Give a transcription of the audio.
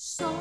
So